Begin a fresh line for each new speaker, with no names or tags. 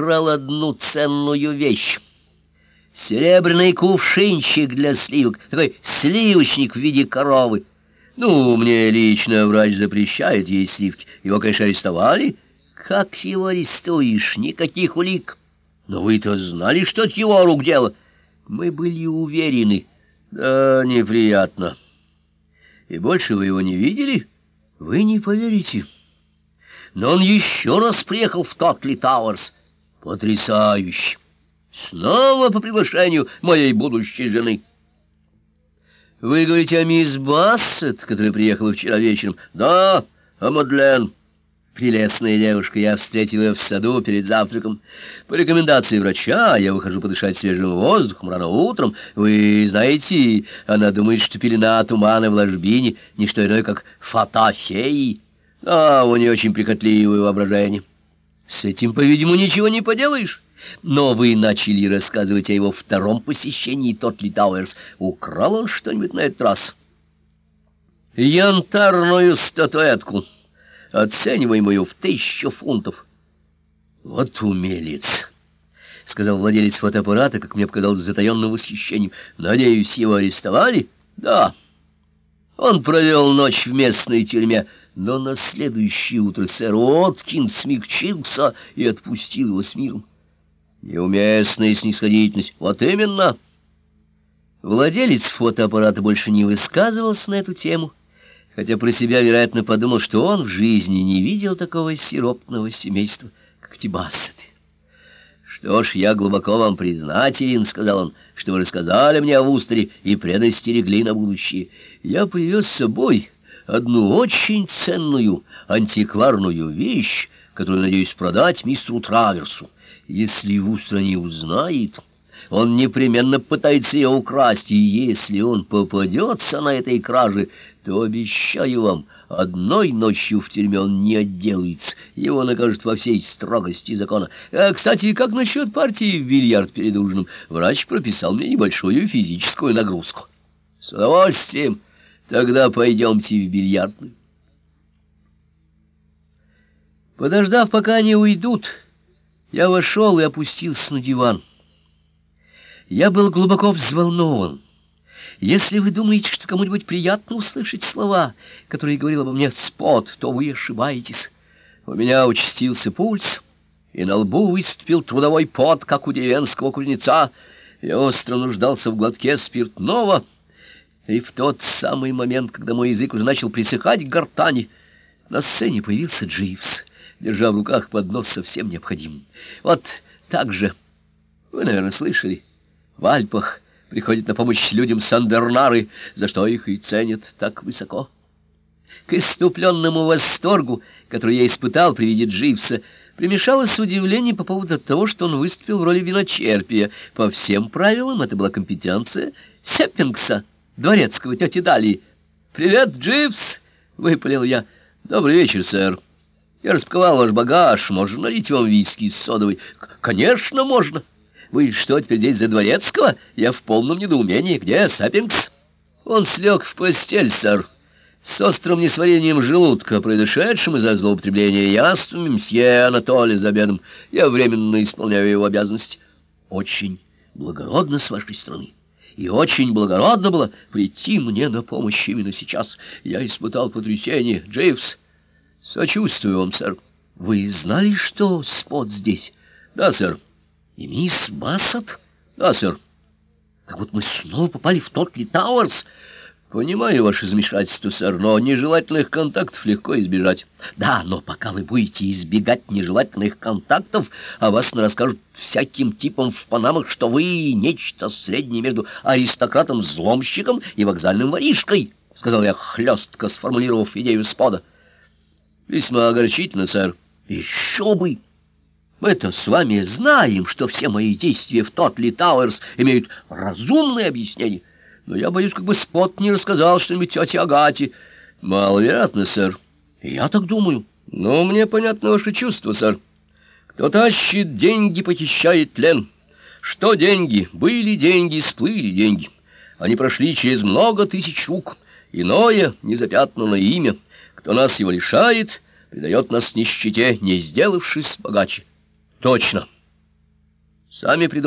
украл одну ценную вещь. Серебряный кувшинчик для сливок, такой сливочник в виде коровы. Ну, мне лично врач запрещает есть сливки. Его, конечно, арестовали. Как его арестуешь? Никаких улик. Но вы-то знали, что это его рук дело. Мы были уверены. Да, неприятно. И больше вы его не видели? Вы не поверите. Но он еще раз приехал в Тотли Тауэрс. Потрясающе. Снова по приглашению моей будущей жены. Вы говорите о мисс Бассет, которая приехала вчера вечером? Да, о Мадлен. Прелестная девушка, я встретил ее в саду перед завтраком. По рекомендации врача я выхожу подышать свежим воздухом рано утром. Вы знаете, она думает, что пелена тумана в ложбине — не что иное, как фотофеи. А у нее очень прихотливое воображение. С этим, по-видимому, ничего не поделаешь. Но вы начали рассказывать о его втором посещении Тотли Тауэрс. Украл он что-нибудь на этот раз? Янтарную статуэтку, оцениваемую в тысячу фунтов. Вот умелец, — сказал владелец фотоаппарата, как мне показалось, затаенным восхищением. Надеюсь, его арестовали? Да. Он провел ночь в местной тюрьме, но на следующее утро сэр Уоткин смягчился и отпустил его с миром. Неуместная снисходительность. Вот именно. Владелец фотоаппарата больше не высказывался на эту тему, хотя про себя, вероятно, подумал, что он в жизни не видел такого сиропного семейства, как Тибассеты. «Что ж, я глубоко вам признателен, — сказал он, — что вы рассказали мне о Вустере и предостерегли на будущее. Я привез с собой одну очень ценную антикварную вещь, которую надеюсь продать мистеру Траверсу. Если Вустра не узнает, он непременно пытается ее украсть, и если он попадется на этой краже, то, обещаю вам, одной ночью в тюрьме он не отделается, его накажут во всей строгости закона. А, кстати, как насчет партии в бильярд перед ужином? Врач прописал мне небольшую физическую нагрузку. С удовольствием. Тогда пойдемте в бильярдную. Подождав, пока они уйдут, я вошел и опустился на диван. Я был глубоко взволнован. Если вы думаете, что кому-нибудь приятно услышать слова, которые говорил обо мне Спот, то вы ошибаетесь. У меня участился пульс, и на лбу выступил трудовой пот, как у деревенского кузнеца. Я остро нуждался в глотке спиртного, и в тот самый момент, когда мой язык уже начал присыхать к гортани, на сцене появился Дживс держа в руках поднос со всем необходимым. Вот так же, вы, наверное, слышали, в Альпах приходят на помощь людям Сан-Бернары, за что их и ценят так высоко. К иступленному восторгу, который я испытал при виде Дживса, примешалось удивление по поводу того, что он выступил в роли виночерпия. По всем правилам это была компетенция Сеппингса, дворецкого тети Далии. «Привет, Дживс!» — выпалил я. «Добрый вечер, сэр». Я распаковал ваш багаж. Можно налить вам виски с содовой? Конечно, можно. Вы что, теперь здесь за дворецкого? Я в полном недоумении. Где Саппингс? Он слег в постель, сэр. С острым несварением желудка, произошедшим из-за злоупотребления яствами, мсье Анатолий за обедом. Я временно исполняю его обязанности. Очень благородно с вашей стороны. И очень благородно было прийти мне на помощь именно сейчас. Я испытал потрясение. Джейвс, Сочувствую вам, сэр. Вы знали, что Спот здесь? Да, сэр. И мисс Бассет? Да, сэр. Как будто мы снова попали в Тотли Тауэрс. Понимаю ваше замешательство, сэр, но нежелательных контактов легко избежать. Да, но пока вы будете избегать нежелательных контактов, о вас расскажут всяким типам в Панамах, что вы нечто среднее между аристократом-взломщиком и вокзальным воришкой, — сказал я хлестко, сформулировав идею спода. Весьма огорчительно, сэр. Еще бы! Мы-то с вами знаем, что все мои действия в Тотли Тауэрс имеют разумное объяснение. Но я боюсь, как бы Спот не рассказал что-нибудь тете Агате. Маловероятно, сэр. Я так думаю. Но мне понятно ваше чувство, сэр. Кто тащит деньги, похищает тлен. Что деньги? Были деньги, сплыли деньги. Они прошли через много тысяч рук. Иное, незапятнанное имя — кто нас его лишает, предает нас нищете, не сделавшись богаче. Точно. Сами придумайте.